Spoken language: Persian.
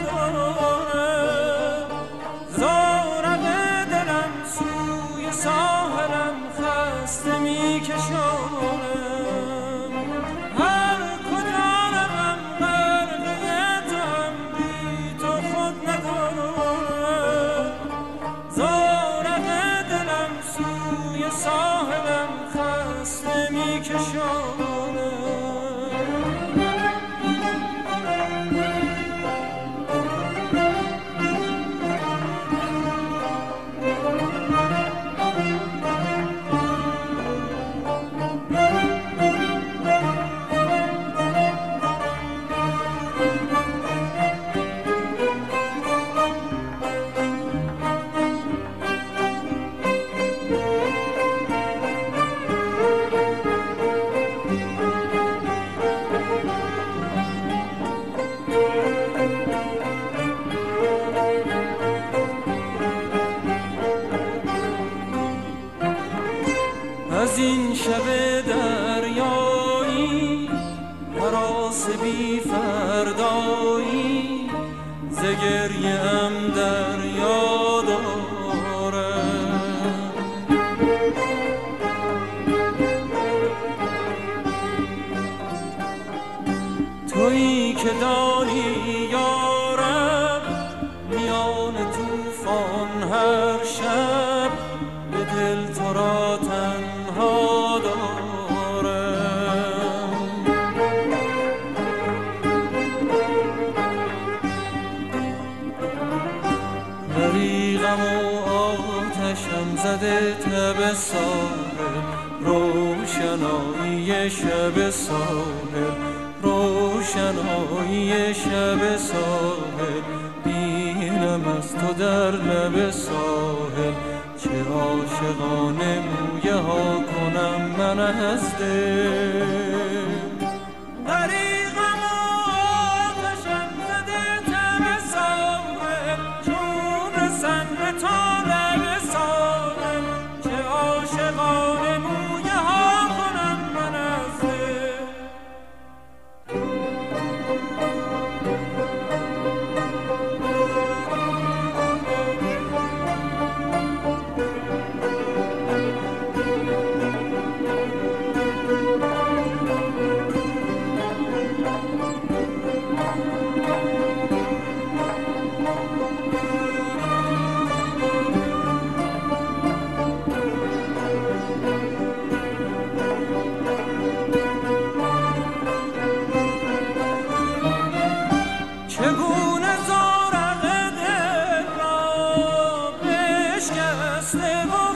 Oh. بی فردایی زگری ام دریا داره. تویی که دانی یارم میان توفان هر شب به دل غریقم و آتشم زده تب ساحل. روشنایی شب ساحل. روشنایی شب ساحل. بینم از تو در لب ساحل. چه عاشقانه مویه ها کنم من از heart. se va.